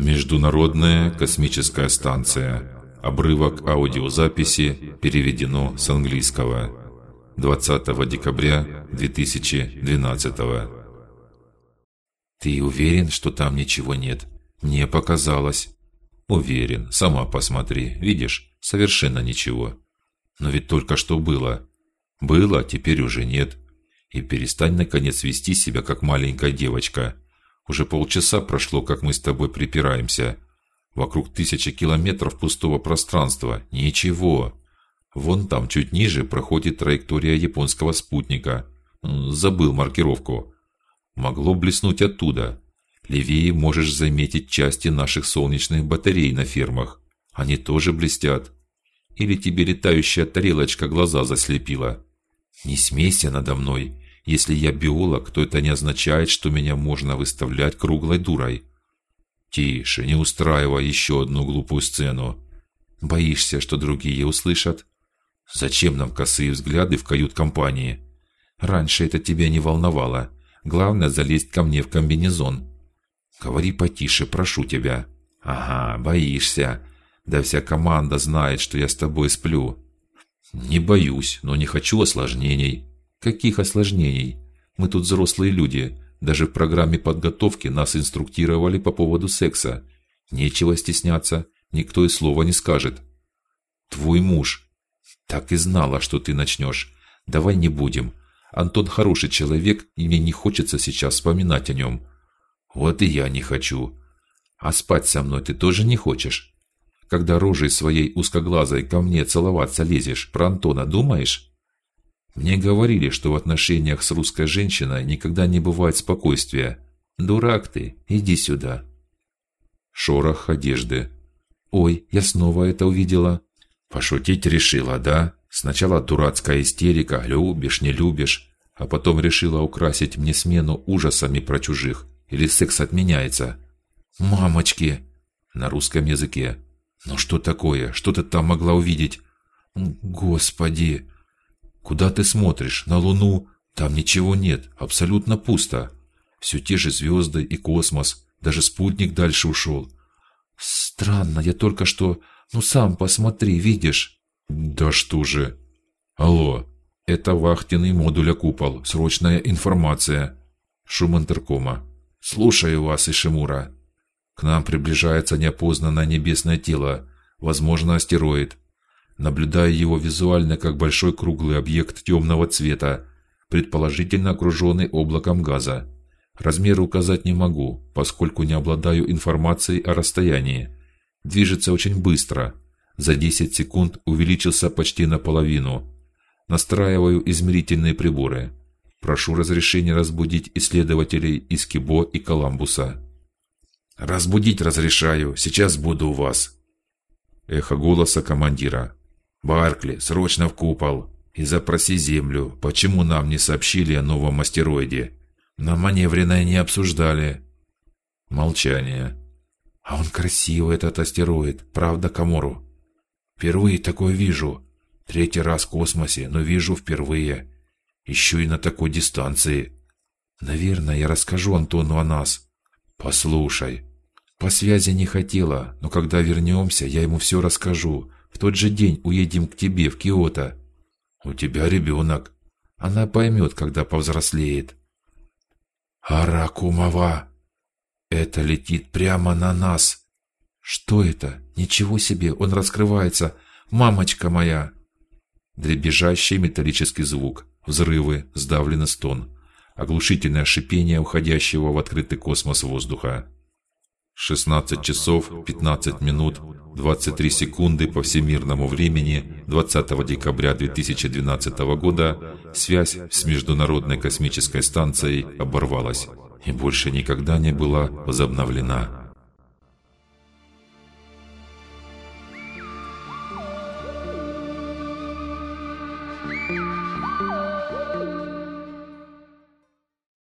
Международная космическая станция. Обрывок аудиозаписи переведено с английского. 20 декабря 2012. Ты уверен, что там ничего нет? Мне показалось. Уверен. Сама посмотри. Видишь, совершенно ничего. Но ведь только что было. Было, теперь уже нет. И перестань наконец вести себя как маленькая девочка. Уже полчаса прошло, как мы с тобой припираемся. Вокруг тысячи километров пустого пространства. Ничего. Вон там, чуть ниже, проходит траектория японского спутника. Забыл маркировку. Могло блеснуть оттуда. Левее можешь заметить части наших солнечных батарей на фермах. Они тоже блестят. Или тебе летающая тарелочка глаза заслепила? Не смейся надо мной. Если я биолог, то это не означает, что меня можно выставлять круглой дурой. Тише, не устраивай еще одну глупую сцену. Боишься, что другие услышат? Зачем нам косые взгляды в кают-компании? Раньше это тебя не волновало. Главное залезть ко мне в комбинезон. Говори потише, прошу тебя. Ага, боишься. Да вся команда знает, что я с тобой сплю. Не боюсь, но не хочу осложнений. Каких осложнений? Мы тут взрослые люди. Даже в программе подготовки нас инструктировали по поводу секса. Нечего стесняться, никто и слова не скажет. Твой муж. Так и знала, что ты начнешь. Давай не будем. Антон хороший человек, и мне не хочется сейчас вспоминать о нем. Вот и я не хочу. А спать со мной ты тоже не хочешь? Когда рожей своей узкоглазой ко мне целоваться лезешь, про Антона думаешь? Мне говорили, что в отношениях с русской женщиной никогда не бывает спокойствия. Дурак ты, иди сюда. Шорох одежды. Ой, я снова это увидела. Пошутить решила, да? Сначала дурацкая истерика, любишь, не любишь, а потом решила украсить мне смену ужасами про чужих. Или секс отменяется? Мамочки, на русском языке. Ну что такое? Что ты там могла увидеть? Господи, Куда ты смотришь? На Луну? Там ничего нет, абсолютно пусто. Все те же звезды и космос. Даже спутник дальше ушел. Странно, я только что... Ну сам посмотри, видишь? Да что же? Алло, это вахтенный модуля купол. Срочная информация. Шум интеркома. Слушаю вас, Ишимура. К нам приближается неопознанное небесное тело, возможно астероид наблюдая его визуально как большой круглый объект темного цвета, предположительно окруженный облаком газа. Размеры указать не могу, поскольку не обладаю информацией о расстоянии. Движется очень быстро. За 10 секунд увеличился почти наполовину. Настраиваю измерительные приборы. Прошу разрешения разбудить исследователей из Кибо и Коламбуса. Разбудить разрешаю. Сейчас буду у вас. Эхо голоса командира. Баркли, срочно в купол и запроси землю. Почему нам не сообщили о новом астероиде? На маневренной не обсуждали. Молчание. А он красивый этот астероид, правда, Камору? Впервые такое вижу. Третий раз в космосе, но вижу впервые. Еще и на такой дистанции. Наверное, я расскажу Антону о нас. Послушай, по связи не хотела, но когда вернемся, я ему все расскажу. В тот же день уедем к тебе в Киото. У тебя ребенок. Она поймет, когда повзрослеет. Аракумова. Это летит прямо на нас. Что это? Ничего себе, он раскрывается. Мамочка моя. Дребезжащий металлический звук, взрывы, сдавленный стон, оглушительное шипение уходящего в открытый космос воздуха. 16 часов 15 минут 23 секунды по всемирному времени 20 декабря 2012 года связь с Международной космической станцией оборвалась и больше никогда не была возобновлена.